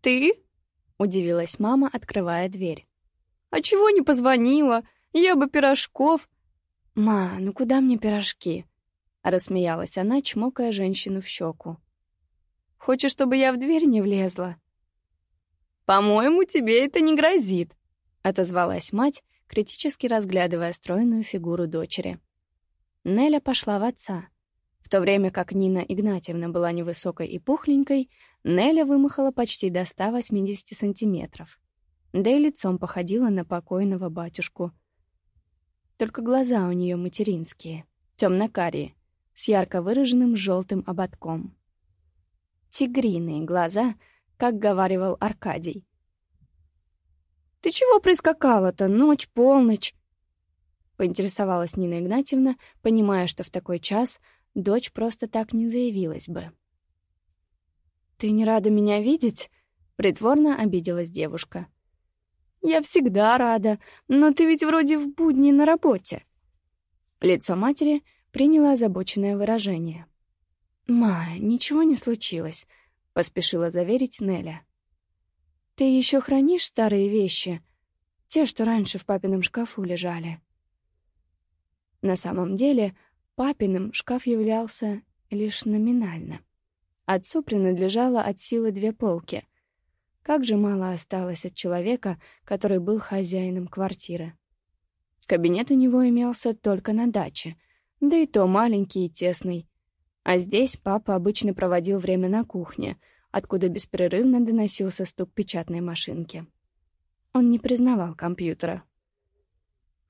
«Ты?» — удивилась мама, открывая дверь. «А чего не позвонила? Я бы пирожков...» «Ма, ну куда мне пирожки?» — рассмеялась она, чмокая женщину в щеку. «Хочешь, чтобы я в дверь не влезла?» «По-моему, тебе это не грозит», — отозвалась мать, критически разглядывая стройную фигуру дочери. Неля пошла в отца. В то время как Нина Игнатьевна была невысокой и пухленькой, Неля вымахала почти до 180 сантиметров. Да и лицом походила на покойного батюшку. Только глаза у нее материнские, темно-карие, с ярко выраженным желтым ободком. Тигриные глаза, как говаривал Аркадий. «Ты чего прискакала-то? Ночь, полночь!» Поинтересовалась Нина Игнатьевна, понимая, что в такой час дочь просто так не заявилась бы. «Ты не рада меня видеть?» — притворно обиделась девушка. «Я всегда рада, но ты ведь вроде в будни на работе». Лицо матери приняло озабоченное выражение. «Ма, ничего не случилось», — поспешила заверить Неля. «Ты еще хранишь старые вещи? Те, что раньше в папином шкафу лежали?» На самом деле, папиным шкаф являлся лишь номинально. Отцу принадлежало от силы две полки. Как же мало осталось от человека, который был хозяином квартиры. Кабинет у него имелся только на даче, да и то маленький и тесный. А здесь папа обычно проводил время на кухне — откуда беспрерывно доносился стук печатной машинки. Он не признавал компьютера.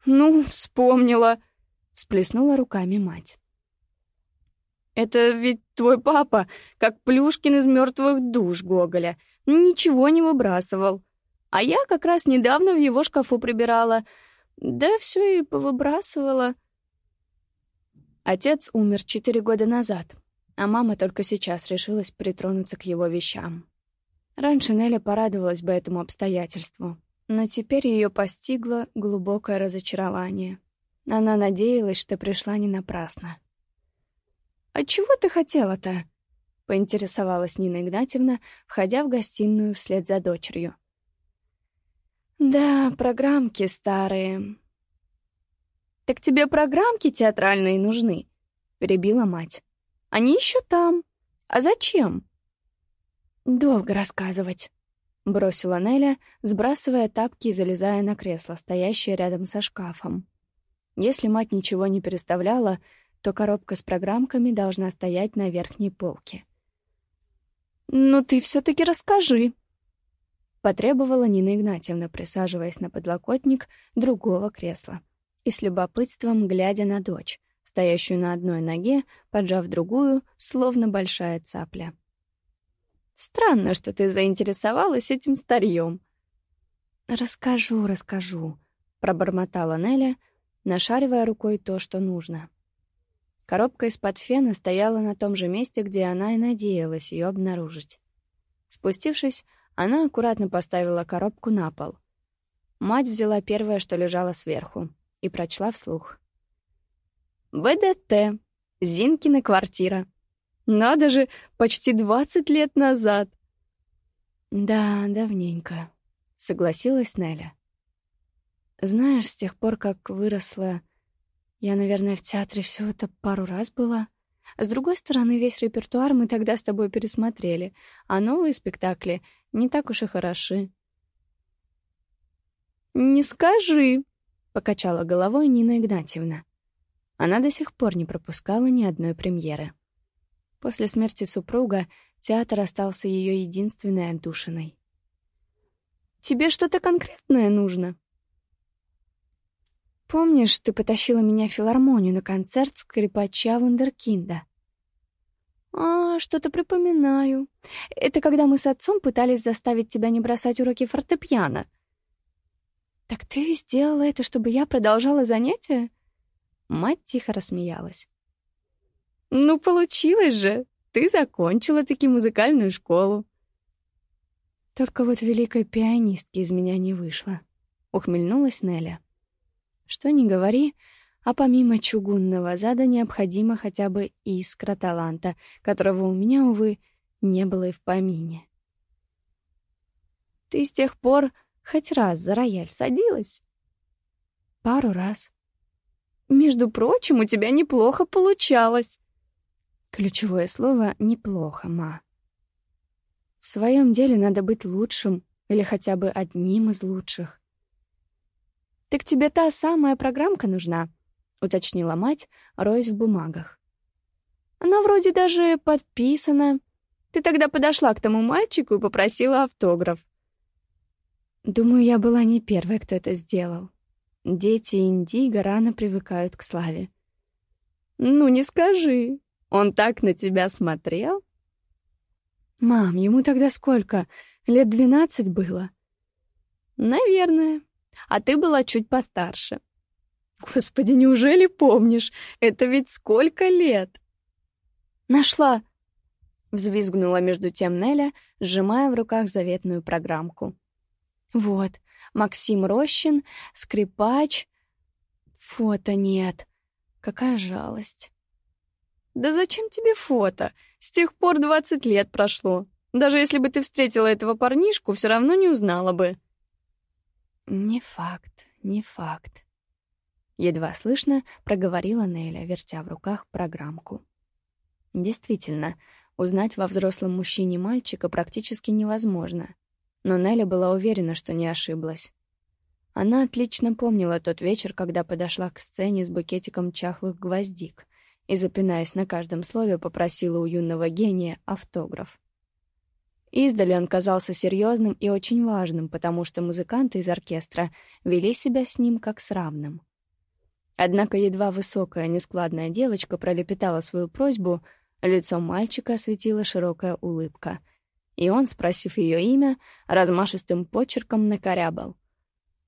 «Ну, вспомнила!» — всплеснула руками мать. «Это ведь твой папа, как Плюшкин из мертвых душ Гоголя, ничего не выбрасывал. А я как раз недавно в его шкафу прибирала. Да все и повыбрасывала». Отец умер четыре года назад, а мама только сейчас решилась притронуться к его вещам. Раньше Неля порадовалась бы этому обстоятельству, но теперь ее постигло глубокое разочарование. Она надеялась, что пришла не напрасно. «А чего ты хотела-то?» — поинтересовалась Нина Игнатьевна, входя в гостиную вслед за дочерью. «Да, программки старые». «Так тебе программки театральные нужны?» — перебила мать. Они еще там. А зачем?» «Долго рассказывать», — бросила Неля, сбрасывая тапки и залезая на кресло, стоящее рядом со шкафом. Если мать ничего не переставляла, то коробка с программками должна стоять на верхней полке. «Ну ты все-таки расскажи», — потребовала Нина Игнатьевна, присаживаясь на подлокотник другого кресла и с любопытством глядя на дочь, стоящую на одной ноге, поджав другую, словно большая цапля. «Странно, что ты заинтересовалась этим старьем». «Расскажу, расскажу», — пробормотала Неля, нашаривая рукой то, что нужно. Коробка из-под фена стояла на том же месте, где она и надеялась ее обнаружить. Спустившись, она аккуратно поставила коробку на пол. Мать взяла первое, что лежало сверху, и прочла вслух. БДТ. Зинкина квартира. Надо же, почти двадцать лет назад. Да, давненько, согласилась Неля. Знаешь, с тех пор, как выросла, я, наверное, в театре все это пару раз была. С другой стороны, весь репертуар мы тогда с тобой пересмотрели, а новые спектакли не так уж и хороши. «Не скажи», — покачала головой Нина Игнатьевна. Она до сих пор не пропускала ни одной премьеры. После смерти супруга театр остался ее единственной отдушиной. «Тебе что-то конкретное нужно?» «Помнишь, ты потащила меня в филармонию на концерт скрипача Вундеркинда?» «А, что-то припоминаю. Это когда мы с отцом пытались заставить тебя не бросать уроки фортепиано». «Так ты сделала это, чтобы я продолжала занятия?» Мать тихо рассмеялась. «Ну, получилось же! Ты закончила таки музыкальную школу!» «Только вот великой пианистки из меня не вышло», — ухмыльнулась Неля. «Что ни говори, а помимо чугунного зада необходимо хотя бы искра таланта, которого у меня, увы, не было и в помине». Ты с тех пор хоть раз за рояль садилась? Пару раз. Между прочим, у тебя неплохо получалось. Ключевое слово «неплохо», ма. В своем деле надо быть лучшим или хотя бы одним из лучших. «Так тебе та самая программка нужна?» — уточнила мать, роясь в бумагах. «Она вроде даже подписана. Ты тогда подошла к тому мальчику и попросила автограф». Думаю, я была не первой, кто это сделал. Дети Индиго рано привыкают к славе. «Ну, не скажи. Он так на тебя смотрел?» «Мам, ему тогда сколько? Лет двенадцать было?» «Наверное. А ты была чуть постарше». «Господи, неужели помнишь? Это ведь сколько лет?» «Нашла!» — взвизгнула между тем Неля, сжимая в руках заветную программку. «Вот, Максим Рощин, скрипач. Фото нет. Какая жалость. Да зачем тебе фото? С тех пор двадцать лет прошло. Даже если бы ты встретила этого парнишку, все равно не узнала бы. Не факт, не факт. Едва слышно проговорила Неля, вертя в руках программку. Действительно, узнать во взрослом мужчине мальчика практически невозможно — но Нелли была уверена, что не ошиблась. Она отлично помнила тот вечер, когда подошла к сцене с букетиком чахлых гвоздик и, запинаясь на каждом слове, попросила у юного гения автограф. Издали он казался серьезным и очень важным, потому что музыканты из оркестра вели себя с ним как с равным. Однако едва высокая, нескладная девочка пролепетала свою просьбу, лицо мальчика осветила широкая улыбка — и он, спросив ее имя, размашистым почерком накорябал.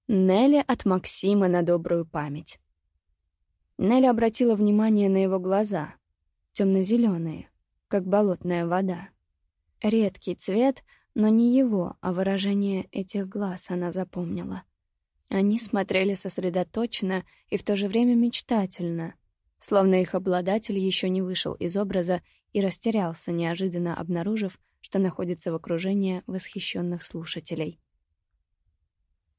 Нелли от Максима на добрую память. Нелли обратила внимание на его глаза, темно-зеленые, как болотная вода. Редкий цвет, но не его, а выражение этих глаз она запомнила. Они смотрели сосредоточенно и в то же время мечтательно, словно их обладатель еще не вышел из образа и растерялся, неожиданно обнаружив, что находится в окружении восхищенных слушателей.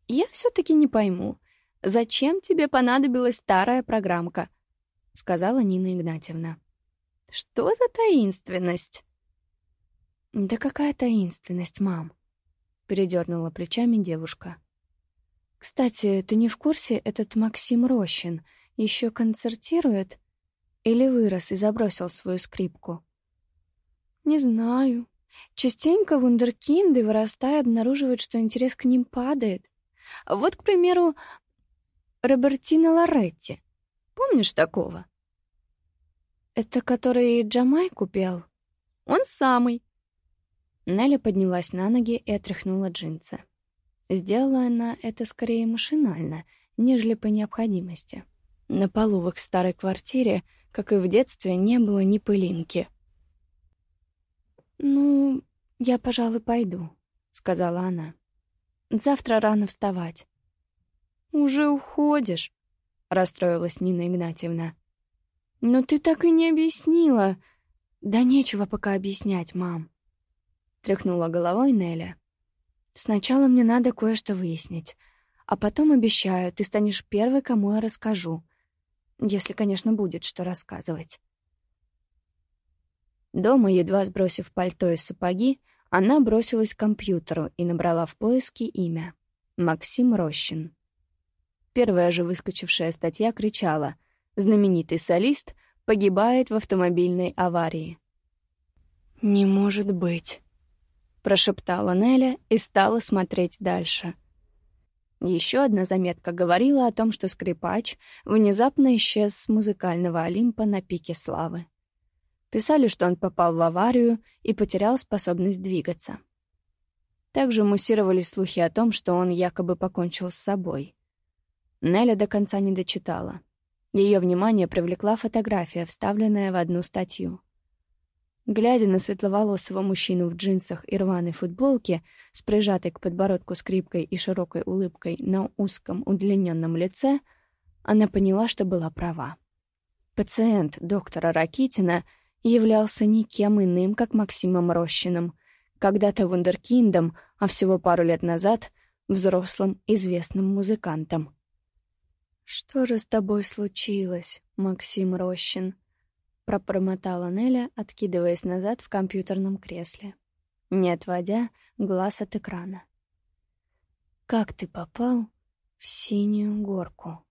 «Я все-таки не пойму, зачем тебе понадобилась старая программка?» — сказала Нина Игнатьевна. «Что за таинственность?» «Да какая таинственность, мам?» — передернула плечами девушка. «Кстати, ты не в курсе, этот Максим Рощин еще концертирует? Или вырос и забросил свою скрипку?» «Не знаю», Частенько вундеркинды, вырастая, обнаруживают, что интерес к ним падает. Вот, к примеру, Робертино Лоретти. Помнишь такого? Это который Джамайку пел? Он самый. Нелли поднялась на ноги и отряхнула джинсы. Сделала она это скорее машинально, нежели по необходимости. На полу в их старой квартире, как и в детстве, не было ни пылинки — «Ну, я, пожалуй, пойду», — сказала она. «Завтра рано вставать». «Уже уходишь», — расстроилась Нина Игнатьевна. «Но ты так и не объяснила». «Да нечего пока объяснять, мам», — тряхнула головой Неля. «Сначала мне надо кое-что выяснить, а потом, обещаю, ты станешь первой, кому я расскажу. Если, конечно, будет что рассказывать». Дома, едва сбросив пальто и сапоги, она бросилась к компьютеру и набрала в поиске имя — Максим Рощин. Первая же выскочившая статья кричала «Знаменитый солист погибает в автомобильной аварии». «Не может быть», — прошептала Неля и стала смотреть дальше. Еще одна заметка говорила о том, что скрипач внезапно исчез с музыкального Олимпа на пике славы. Писали, что он попал в аварию и потерял способность двигаться. Также муссировали слухи о том, что он якобы покончил с собой. Неля до конца не дочитала. Ее внимание привлекла фотография, вставленная в одну статью. Глядя на светловолосого мужчину в джинсах и рваной футболке с прижатой к подбородку скрипкой и широкой улыбкой на узком удлиненном лице, она поняла, что была права. Пациент доктора Ракитина — являлся никем иным, как Максимом Рощиным, Когда-то вундеркиндом, а всего пару лет назад — взрослым известным музыкантом. «Что же с тобой случилось, Максим Рощин?» — пропромотала Неля, откидываясь назад в компьютерном кресле, не отводя глаз от экрана. «Как ты попал в синюю горку?»